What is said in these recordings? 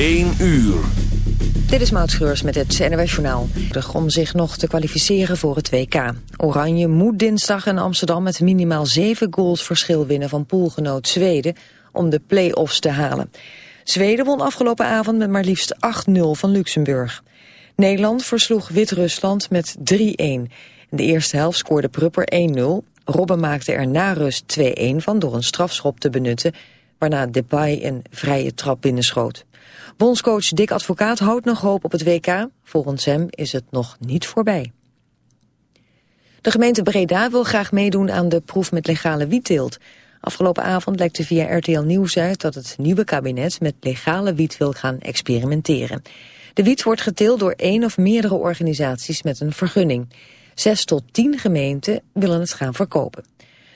1 uur. Dit is Maud met het NWS Journaal. Om zich nog te kwalificeren voor het WK. Oranje moet dinsdag in Amsterdam met minimaal 7 goals verschil winnen van poolgenoot Zweden om de play-offs te halen. Zweden won afgelopen avond met maar liefst 8-0 van Luxemburg. Nederland versloeg Wit-Rusland met 3-1. In de eerste helft scoorde Prupper 1-0. Robben maakte er na rust 2-1 van door een strafschop te benutten... waarna Depay een vrije trap binnenschoot. Bondscoach Dick Advocaat houdt nog hoop op het WK. Volgens hem is het nog niet voorbij. De gemeente Breda wil graag meedoen aan de proef met legale wietteelt. Afgelopen avond lekte via RTL Nieuws uit dat het nieuwe kabinet met legale wiet wil gaan experimenteren. De wiet wordt geteeld door één of meerdere organisaties met een vergunning. Zes tot tien gemeenten willen het gaan verkopen.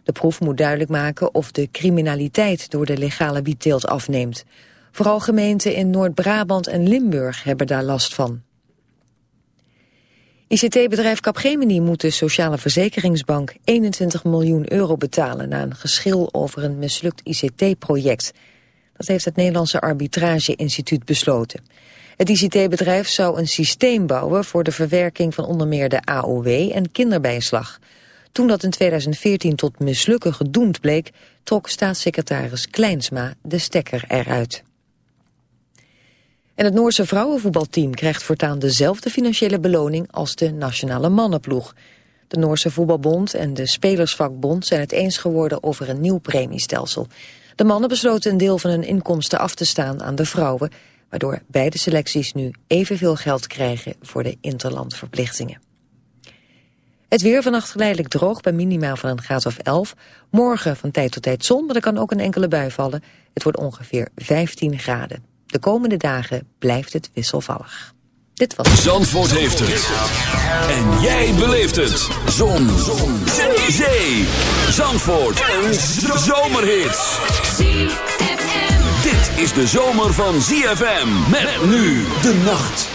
De proef moet duidelijk maken of de criminaliteit door de legale wietteelt afneemt. Vooral gemeenten in Noord-Brabant en Limburg hebben daar last van. ICT-bedrijf Capgemini moet de Sociale Verzekeringsbank 21 miljoen euro betalen na een geschil over een mislukt ICT-project. Dat heeft het Nederlandse Arbitrage-instituut besloten. Het ICT-bedrijf zou een systeem bouwen voor de verwerking van onder meer de AOW en kinderbijslag. Toen dat in 2014 tot mislukken gedoemd bleek, trok staatssecretaris Kleinsma de stekker eruit. En het Noorse vrouwenvoetbalteam krijgt voortaan dezelfde financiële beloning als de nationale mannenploeg. De Noorse voetbalbond en de Spelersvakbond zijn het eens geworden over een nieuw premiestelsel. De mannen besloten een deel van hun inkomsten af te staan aan de vrouwen waardoor beide selecties nu evenveel geld krijgen voor de interlandverplichtingen. Het weer vannacht geleidelijk droog bij minimaal van een graad of 11. Morgen van tijd tot tijd zon, maar er kan ook een enkele bui vallen. Het wordt ongeveer 15 graden. De komende dagen blijft het wisselvallig. Dit was Zandvoort heeft het. En jij beleeft het. Zon. zon. Zee. Zandvoort. Een zomerhit dit is de zomer van ZFM. Met nu de nacht.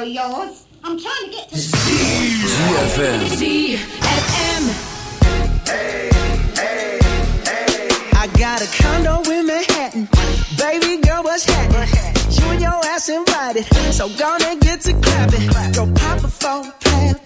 radio, yours. I'm trying to get to ZFM. ZFM. Hey, hey, hey. I got a condo in Manhattan. Baby girl, what's happening? You and your ass invited. So gonna get to clapping. Go pop a phone, pad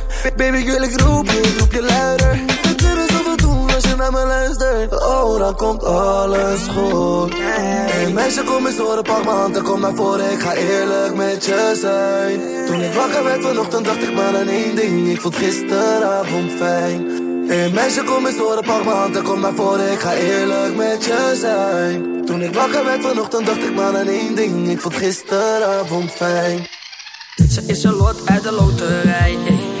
Baby, ik wil ik roep je, roep je luider. We kunnen zoveel doen als je naar me luistert. Oh, dan komt alles goed. Hey meisje, kom eens horen, pak m'n hand en kom naar voren. Ik ga eerlijk met je zijn. Toen ik wakker werd vanochtend, dacht ik maar aan één ding. Ik vond gisteravond fijn. Hey meisje, kom eens horen, pak m'n hand en kom naar voren. Ik ga eerlijk met je zijn. Toen ik wakker werd vanochtend, dacht ik maar aan één ding. Ik vond gisteravond fijn. Ze is een lot uit de loterij. ey.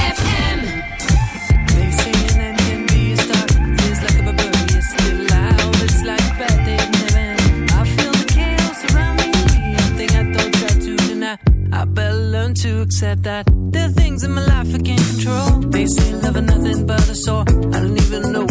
to accept that there are things in my life I can't control. They say love is nothing but a sore. I don't even know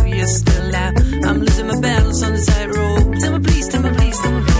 still out. I'm losing my balance on the tightrope. Tell me please, tell me please, tell me please.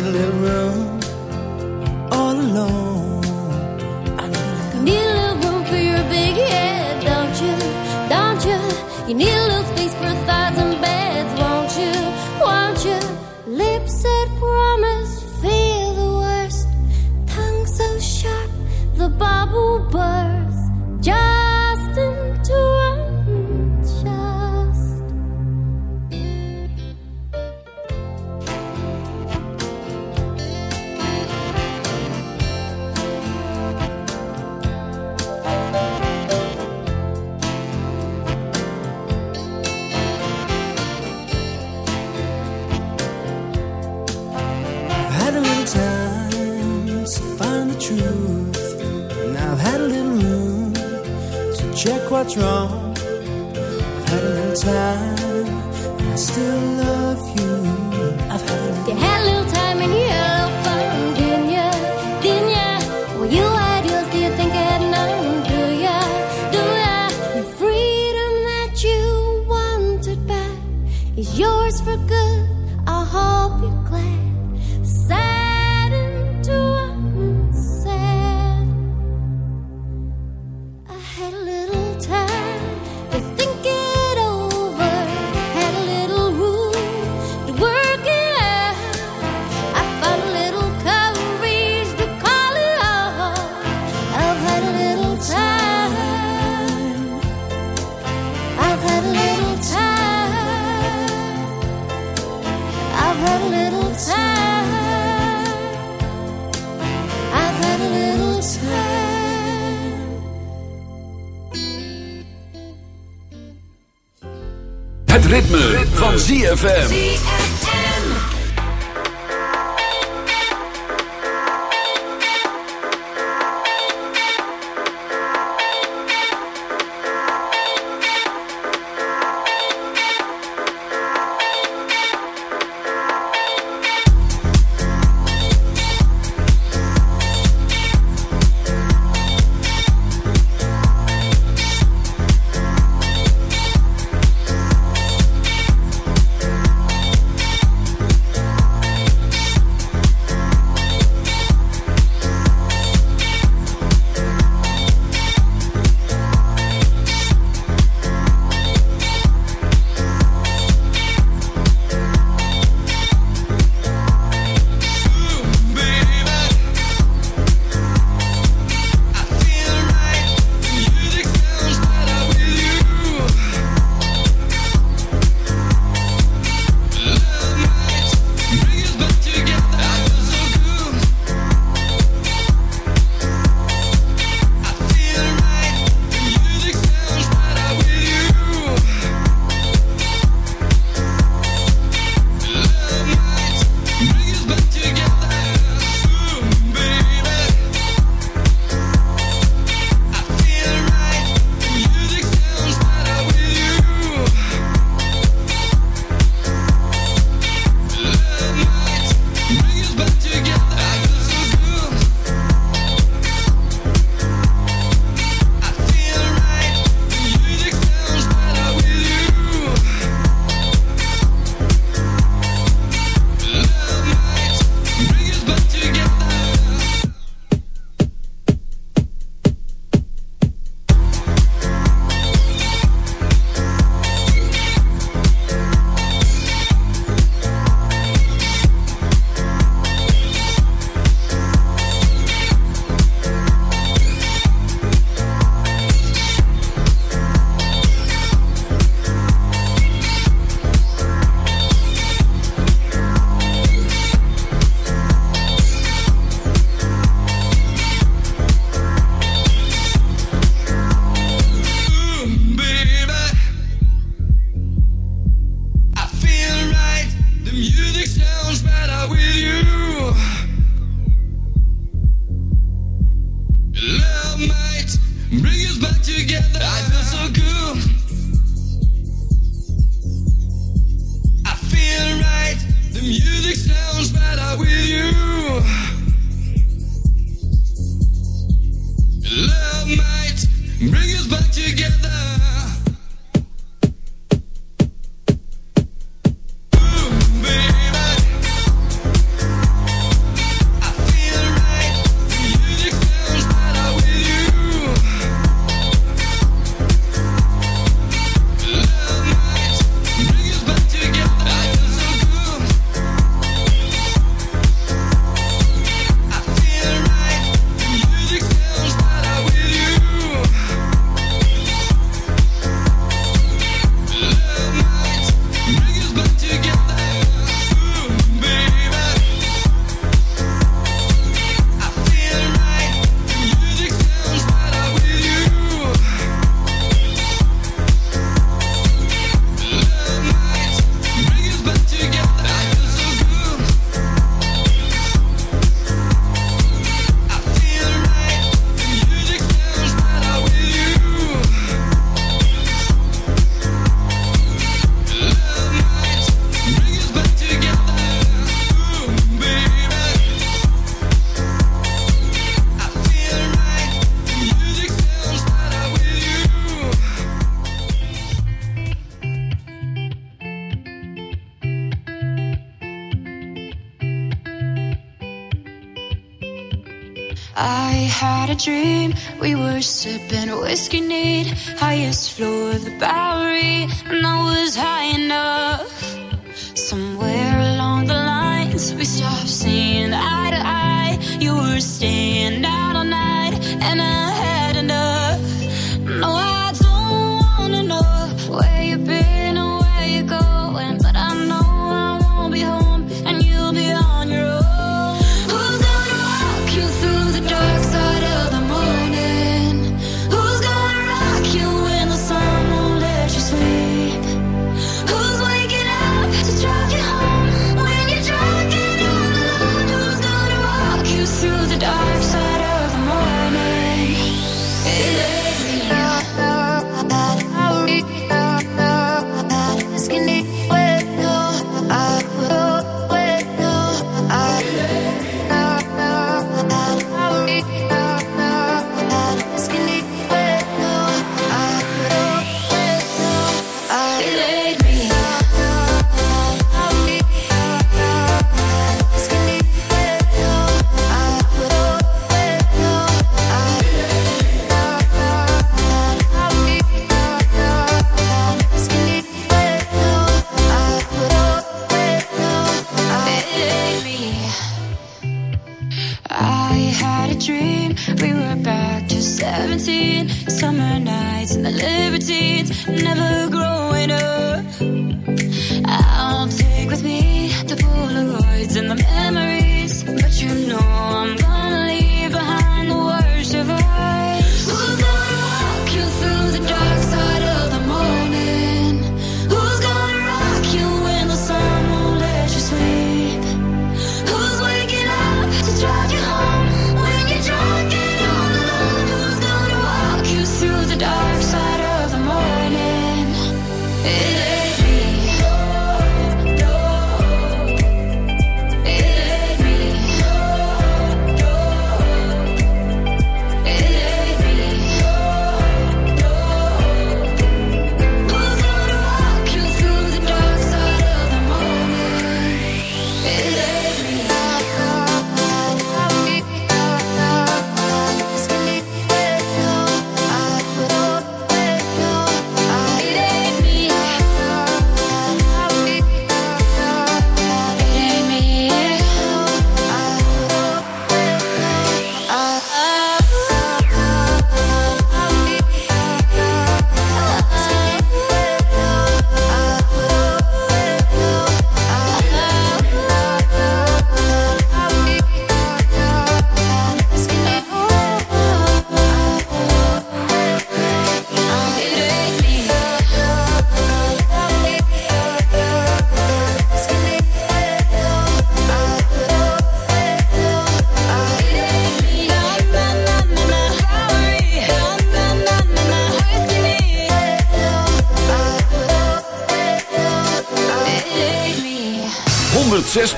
little ZFM. dream. We were sipping whiskey, need highest floor of the Bowery.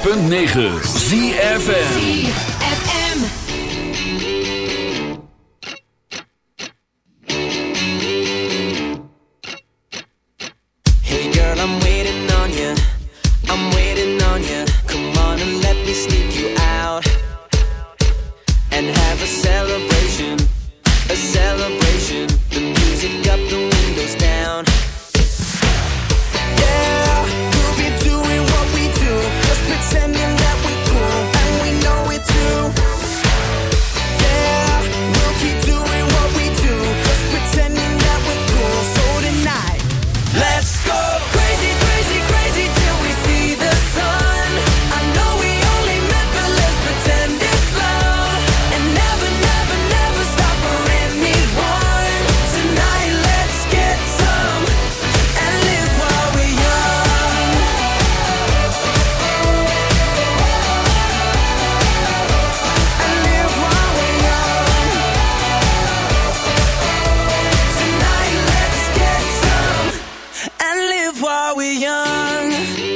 106.9 ZFM. Live while we're young.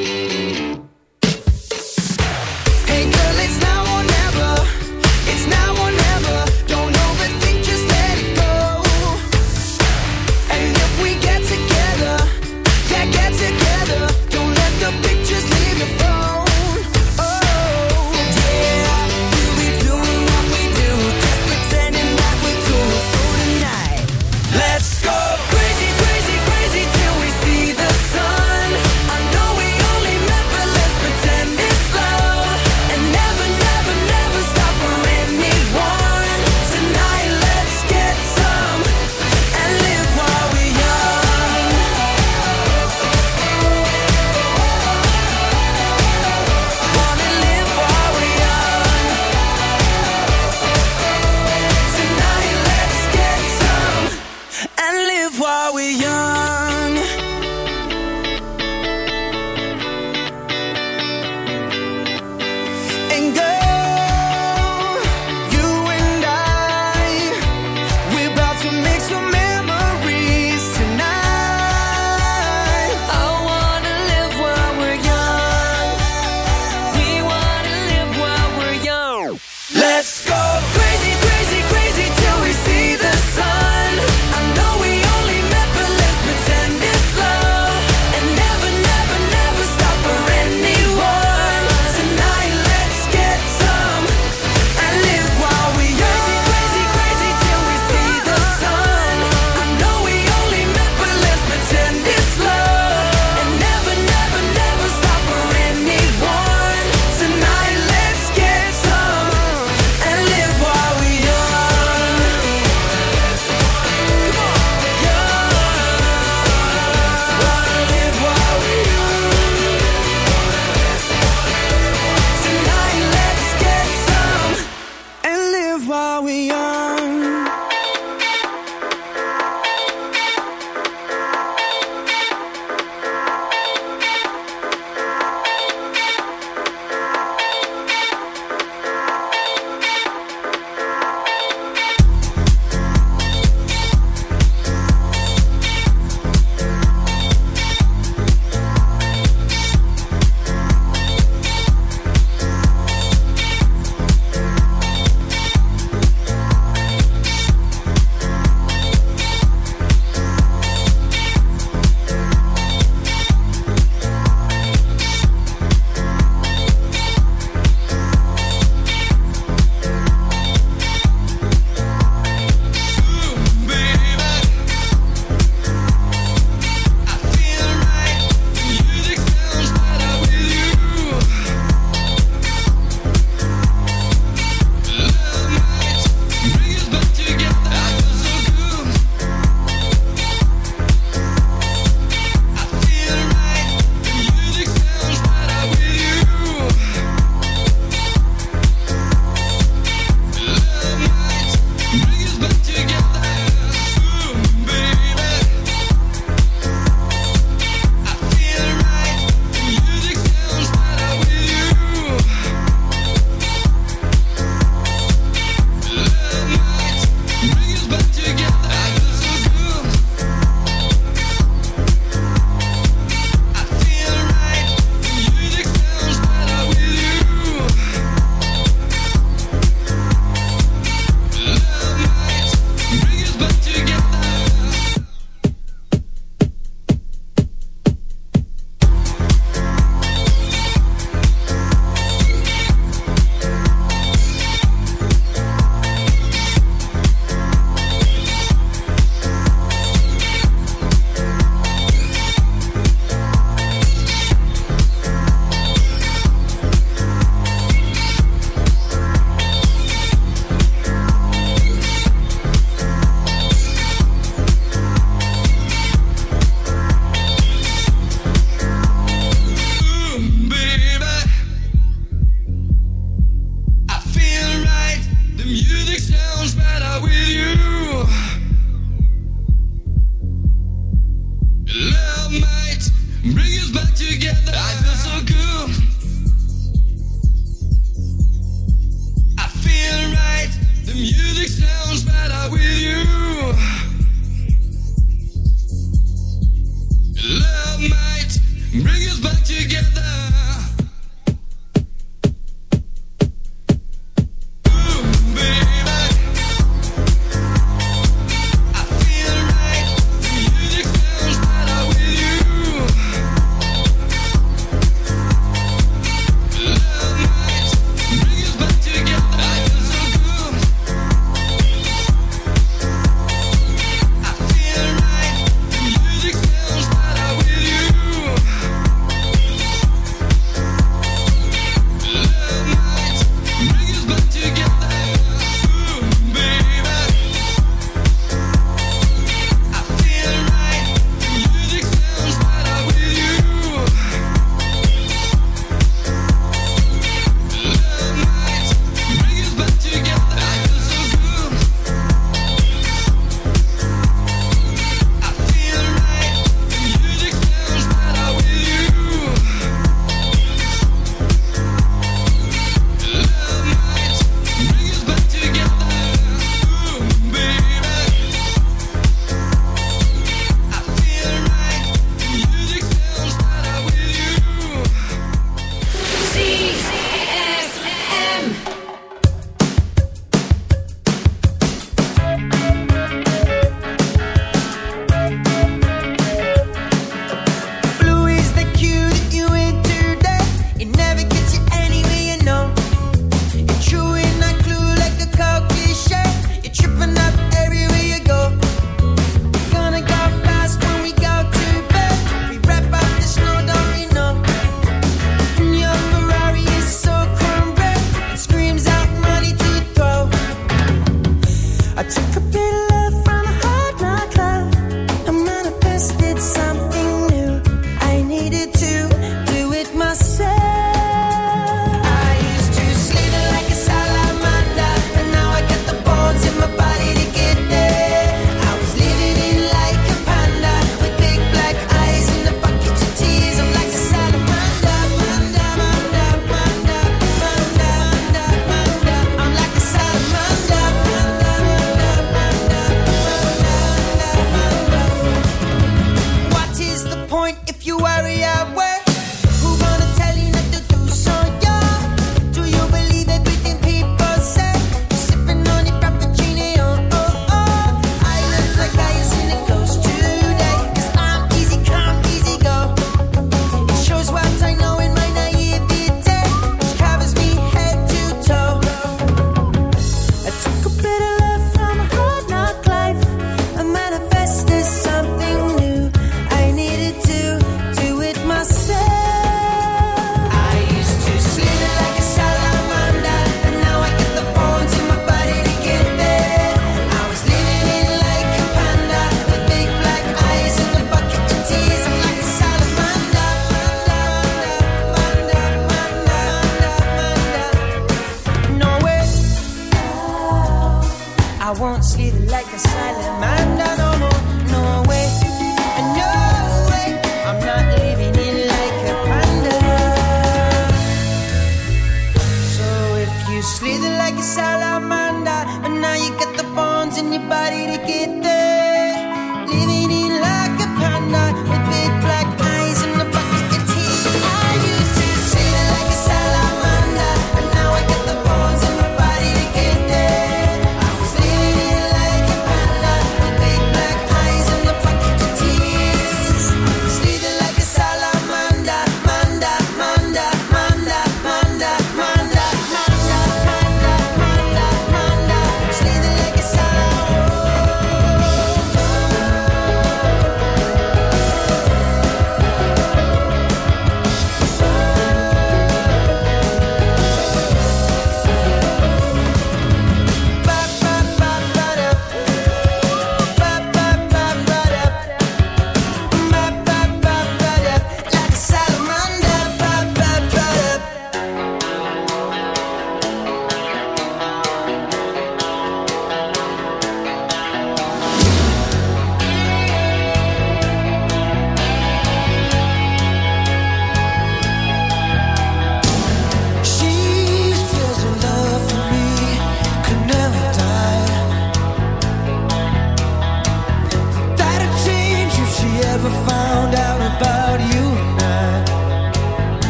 if you worry, I'm.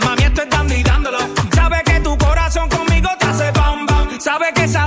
Mami, esto es dando y dándolo. Sabe que tu corazón conmigo te hace bam bam. Sabe que esa